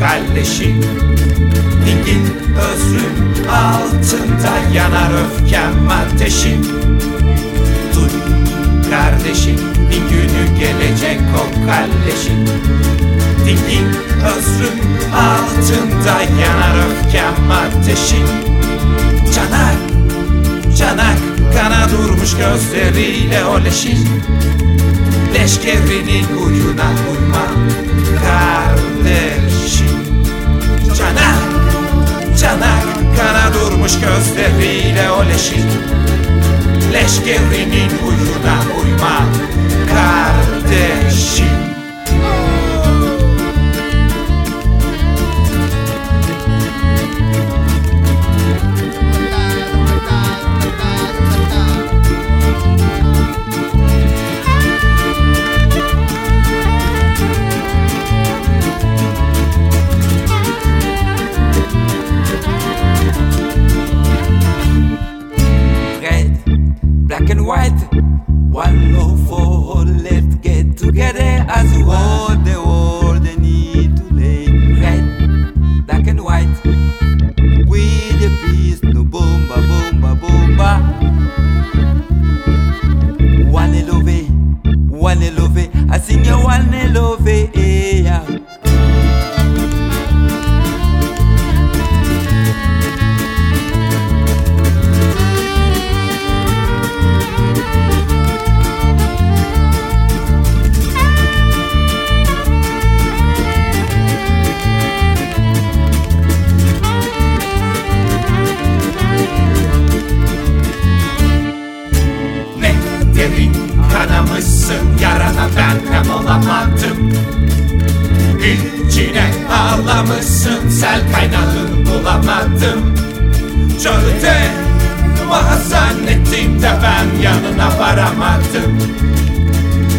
kardeşim Dingin özrün altında yanar öfkem ateşim Duy kardeşim bir günü gelecek o kalleşim Dingin özrün altında yanar öfkem ateşim Canak, canak kana durmuş gözleriyle o leşin Leşkerinin huyuna uyma kardeşim. Canak, canak kana durmuş gözleriyle o leşin. Leşkerinin huyuna uyma kardeşim One love for all, let's get together as one. The world they need to lay. Red, black and white. We the peace, no bomba, bomba, bomba. One love, one love. I sing you one love, eh, yeah. Derin kanamışsın yarana ben hem olamadım. İçine ağlamışsın sel kaynağın bulamadım. Çölde mahzan ettim de ben yanına varamadım.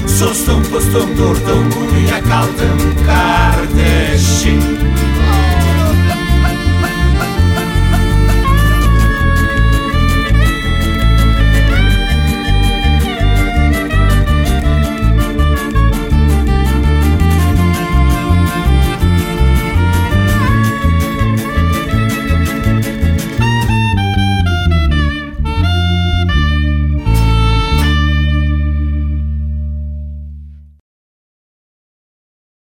Sustum pustum durdum uyuyakaldım kardeşim